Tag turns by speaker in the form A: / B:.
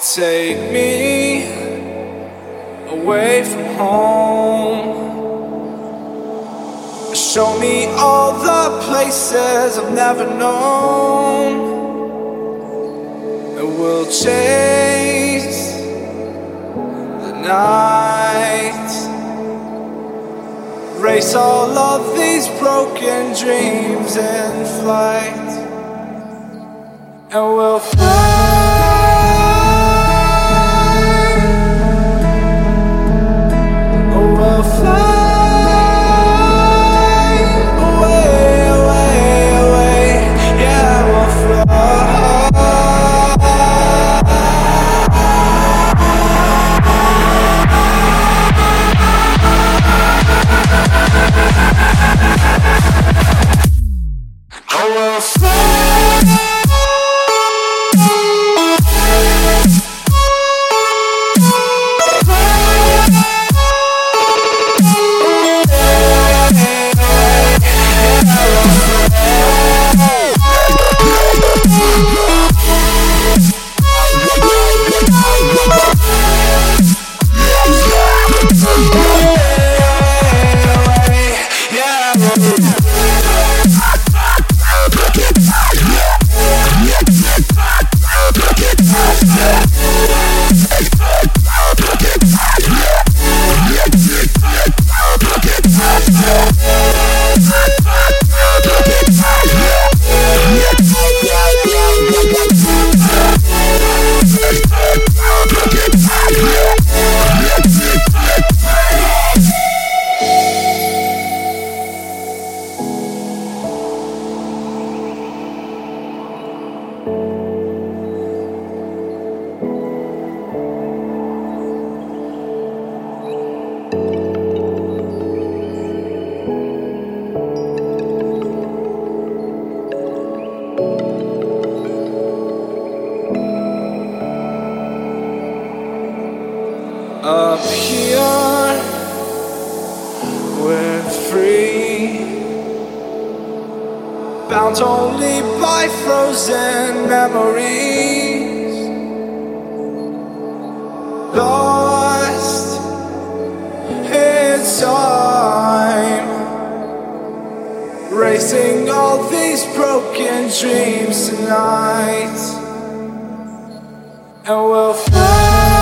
A: Take me away from home. Show me all the places I've never known. And we'll chase the night. Race all of these broken dreams in flight. And we'll fly. Dreams tonight. And we'll fly.